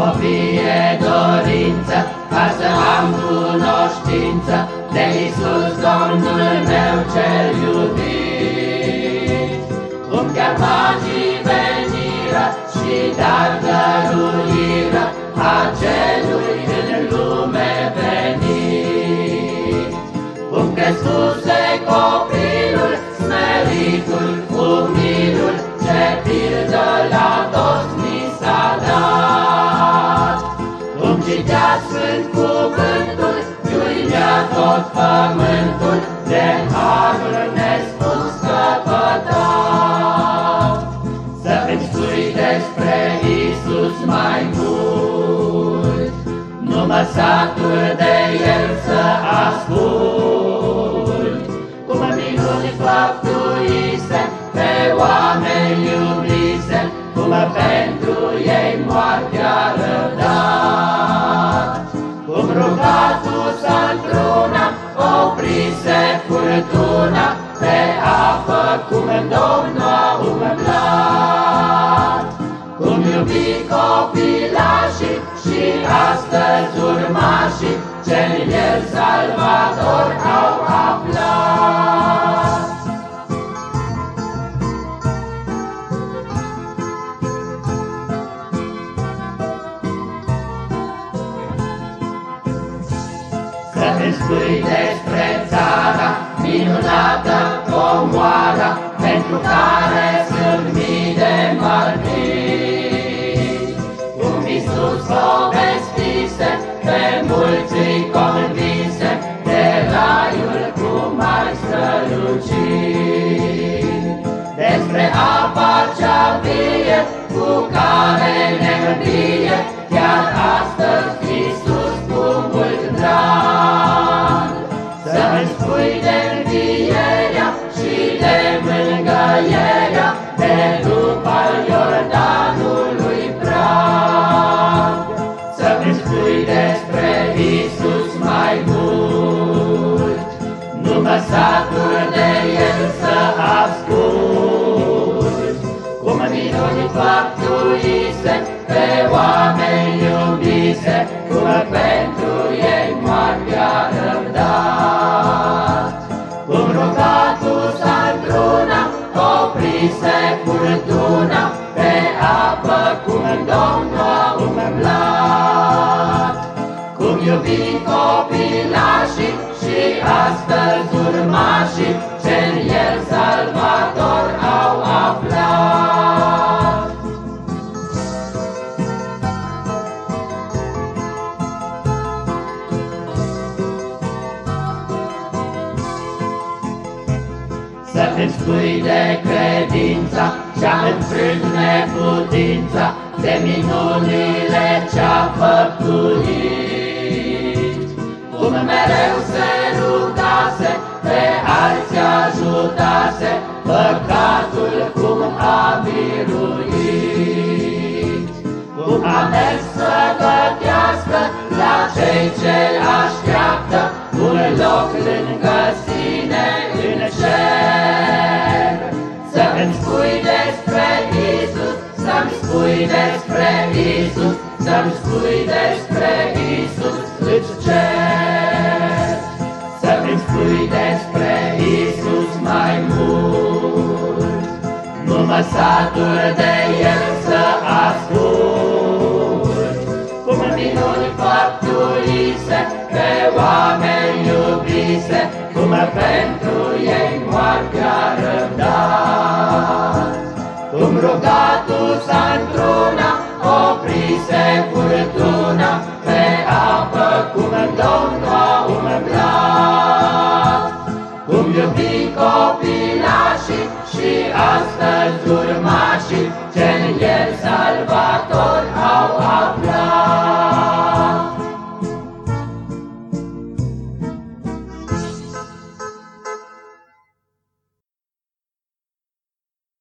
Am o fie dorință ca să am cunoștință de Iisus Domnul meu cel iubit. Cum chiar magii veniră și dar dăruiră a celui în lume venit. Cum crescuse copilul, Cum citea Sfânt cuvântul, iuinea tot pământul, de harul nespus căpătat. Să îmi spui despre Isus mai mult, nu mă satur de El să ascult. Cum minuni făptuise, pe oameni iubise, cum pentru ei moartea răbdat. Astăzi urmașii, ce-n El Salvator au aflat. Să-mi spui despre țara minunată, comoara, pentru care mă satur de El să ascult. Cum minuni făptuise, pe oameni iubise, cum pentru ei moartea răbdat. Cum rugatul s-a oprise furtuna, pe apă cum Domnul a umblat. Cum iubi copilașii și astăzi urmașii, ce-n El Salvator au aflat. Să îmi spui de credința ce-a înfrânt neputința, de minunile ce-a făptuit. Biruit. Cum a mers să gătească la cei ce așteaptă un loc lângă sine în cer. Să-mi spui despre Isus, să-mi spui despre Isus, să-mi spui despre Isus, îți cer. Să-mi spui despre mă satur de El să ascult. Cum minuni făptuise, pe oameni iubise, cum pentru ei moartea răbdat. Cum rugatul s-a întruna, și copilașii și astăzi urmașii, cel în el salvator au aflat.